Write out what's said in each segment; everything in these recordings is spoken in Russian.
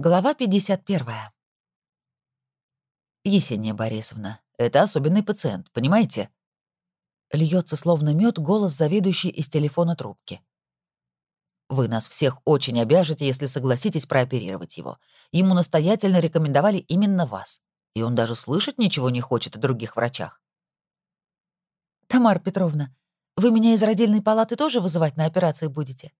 Глава 51. Есения Борисовна, это особенный пациент, понимаете? Льется словно мед голос заведующий из телефона трубки. Вы нас всех очень обяжете, если согласитесь прооперировать его. Ему настоятельно рекомендовали именно вас. И он даже слышать ничего не хочет о других врачах. «Тамара Петровна, вы меня из родильной палаты тоже вызывать на операции будете?»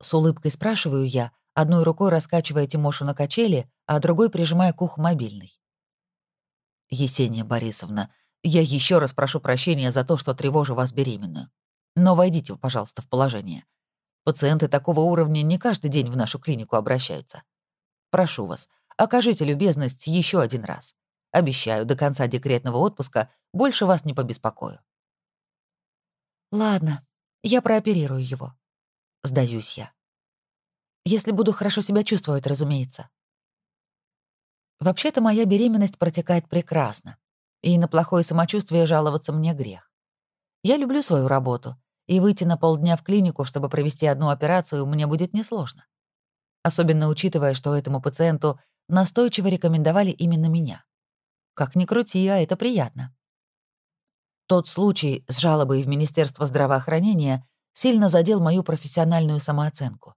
С улыбкой спрашиваю я, одной рукой раскачивая Тимошу на качели, а другой прижимая к уху мобильный. «Есения Борисовна, я еще раз прошу прощения за то, что тревожу вас беременную. Но войдите, пожалуйста, в положение. Пациенты такого уровня не каждый день в нашу клинику обращаются. Прошу вас, окажите любезность еще один раз. Обещаю, до конца декретного отпуска больше вас не побеспокою». «Ладно, я прооперирую его», — сдаюсь я. Если буду хорошо себя чувствовать, разумеется. Вообще-то моя беременность протекает прекрасно, и на плохое самочувствие жаловаться мне грех. Я люблю свою работу, и выйти на полдня в клинику, чтобы провести одну операцию, мне будет несложно. Особенно учитывая, что этому пациенту настойчиво рекомендовали именно меня. Как ни крути, а это приятно. Тот случай с жалобой в Министерство здравоохранения сильно задел мою профессиональную самооценку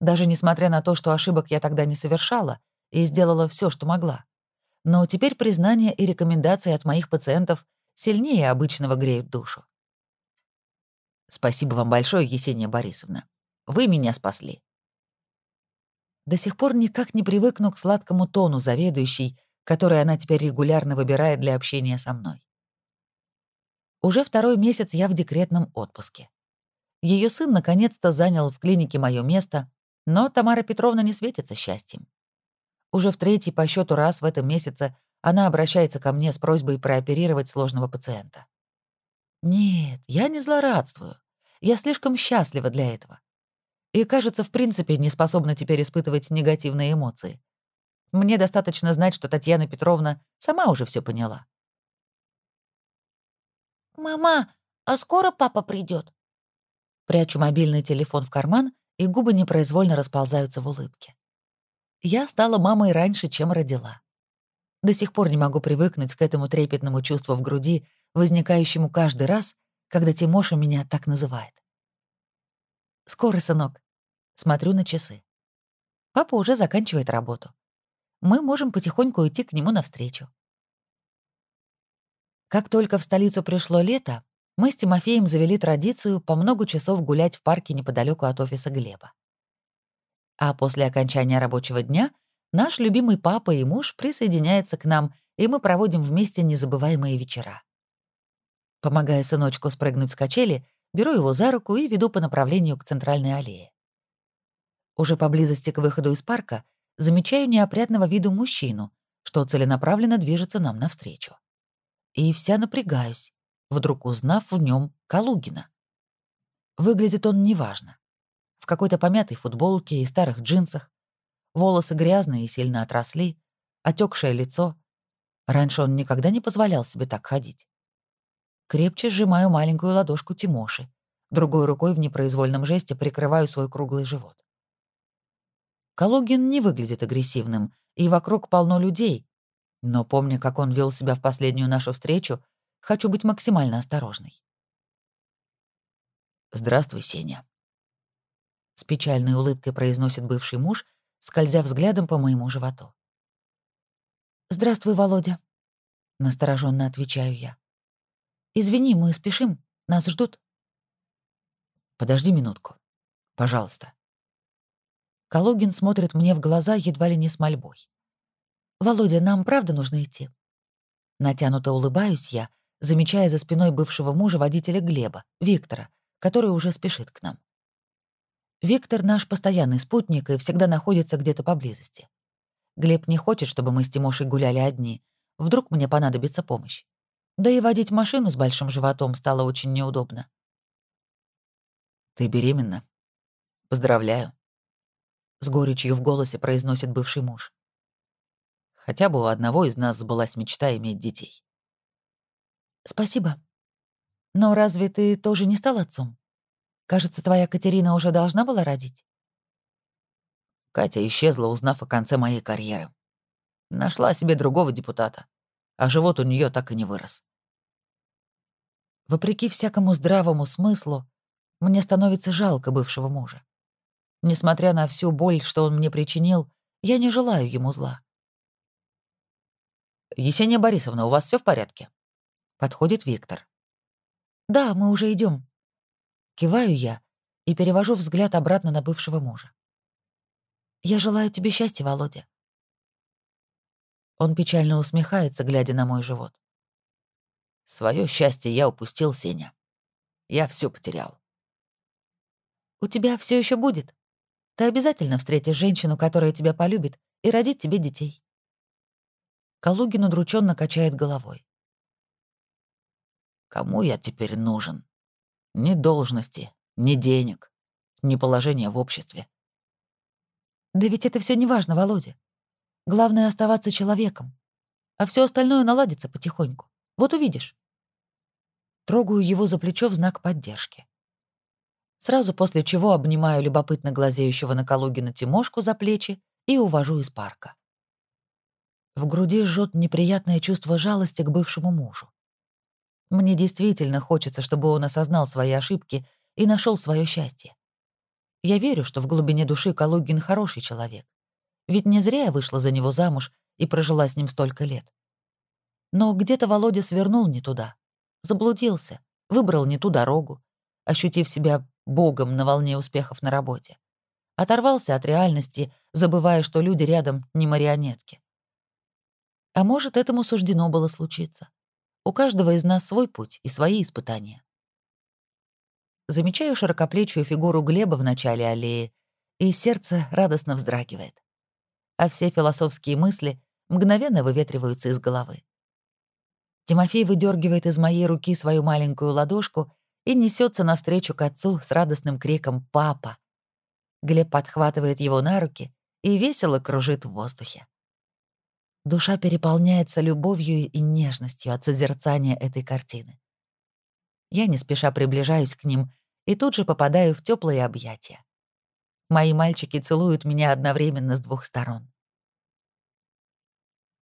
даже несмотря на то, что ошибок я тогда не совершала и сделала все, что могла. Но теперь признания и рекомендации от моих пациентов сильнее обычного греют душу. Спасибо вам большое, Есения Борисовна. Вы меня спасли. До сих пор никак не привыкну к сладкому тону заведующей, который она теперь регулярно выбирает для общения со мной. Уже второй месяц я в декретном отпуске. Ее сын наконец-то занял в клинике мое место, но Тамара Петровна не светится счастьем. Уже в третий по счету раз в этом месяце она обращается ко мне с просьбой прооперировать сложного пациента. Нет, я не злорадствую. Я слишком счастлива для этого. И, кажется, в принципе не способна теперь испытывать негативные эмоции. Мне достаточно знать, что Татьяна Петровна сама уже все поняла. «Мама, а скоро папа придет? Прячу мобильный телефон в карман и губы непроизвольно расползаются в улыбке. Я стала мамой раньше, чем родила. До сих пор не могу привыкнуть к этому трепетному чувству в груди, возникающему каждый раз, когда Тимоша меня так называет. «Скоро, сынок». Смотрю на часы. Папа уже заканчивает работу. Мы можем потихоньку идти к нему навстречу. Как только в столицу пришло лето, мы с Тимофеем завели традицию по много часов гулять в парке неподалеку от офиса Глеба. А после окончания рабочего дня наш любимый папа и муж присоединяются к нам, и мы проводим вместе незабываемые вечера. Помогая сыночку спрыгнуть с качели, беру его за руку и веду по направлению к центральной аллее. Уже поблизости к выходу из парка замечаю неопрятного виду мужчину, что целенаправленно движется нам навстречу. И вся напрягаюсь, вдруг узнав в нем Калугина. Выглядит он неважно. В какой-то помятой футболке и старых джинсах. Волосы грязные и сильно отросли, отекшее лицо. Раньше он никогда не позволял себе так ходить. Крепче сжимаю маленькую ладошку Тимоши, другой рукой в непроизвольном жесте прикрываю свой круглый живот. Калугин не выглядит агрессивным, и вокруг полно людей, но помня, как он вел себя в последнюю нашу встречу, Хочу быть максимально осторожной. «Здравствуй, Сеня», — с печальной улыбкой произносит бывший муж, скользя взглядом по моему животу. «Здравствуй, Володя», — настороженно отвечаю я. «Извини, мы спешим, нас ждут». «Подожди минутку. Пожалуйста». Калугин смотрит мне в глаза едва ли не с мольбой. «Володя, нам правда нужно идти?» Натянуто улыбаюсь я, замечая за спиной бывшего мужа водителя Глеба, Виктора, который уже спешит к нам. Виктор — наш постоянный спутник и всегда находится где-то поблизости. Глеб не хочет, чтобы мы с Тимошей гуляли одни. Вдруг мне понадобится помощь. Да и водить машину с большим животом стало очень неудобно. «Ты беременна? Поздравляю!» С горечью в голосе произносит бывший муж. Хотя бы у одного из нас сбылась мечта иметь детей. «Спасибо. Но разве ты тоже не стал отцом? Кажется, твоя Катерина уже должна была родить?» Катя исчезла, узнав о конце моей карьеры. Нашла себе другого депутата, а живот у нее так и не вырос. Вопреки всякому здравому смыслу, мне становится жалко бывшего мужа. Несмотря на всю боль, что он мне причинил, я не желаю ему зла. «Есения Борисовна, у вас все в порядке?» Подходит Виктор. «Да, мы уже идем. Киваю я и перевожу взгляд обратно на бывшего мужа. «Я желаю тебе счастья, Володя». Он печально усмехается, глядя на мой живот. Свое счастье я упустил, Сеня. Я все потерял. У тебя все еще будет. Ты обязательно встретишь женщину, которая тебя полюбит и родит тебе детей. Калугин удрученно качает головой. Кому я теперь нужен? Ни должности, ни денег, ни положения в обществе. Да ведь это все не важно, Володя. Главное — оставаться человеком. А все остальное наладится потихоньку. Вот увидишь. Трогаю его за плечо в знак поддержки. Сразу после чего обнимаю любопытно глазеющего на Калугина Тимошку за плечи и увожу из парка. В груди жжет неприятное чувство жалости к бывшему мужу. Мне действительно хочется, чтобы он осознал свои ошибки и нашел свое счастье. Я верю, что в глубине души Калугин хороший человек. Ведь не зря я вышла за него замуж и прожила с ним столько лет. Но где-то Володя свернул не туда. Заблудился, выбрал не ту дорогу, ощутив себя богом на волне успехов на работе. Оторвался от реальности, забывая, что люди рядом не марионетки. А может, этому суждено было случиться. У каждого из нас свой путь и свои испытания. Замечаю широкоплечую фигуру Глеба в начале аллеи, и сердце радостно вздрагивает. А все философские мысли мгновенно выветриваются из головы. Тимофей выдергивает из моей руки свою маленькую ладошку и несется навстречу к отцу с радостным криком «Папа!». Глеб подхватывает его на руки и весело кружит в воздухе. Душа переполняется любовью и нежностью от созерцания этой картины. Я не спеша приближаюсь к ним и тут же попадаю в теплые объятия. Мои мальчики целуют меня одновременно с двух сторон.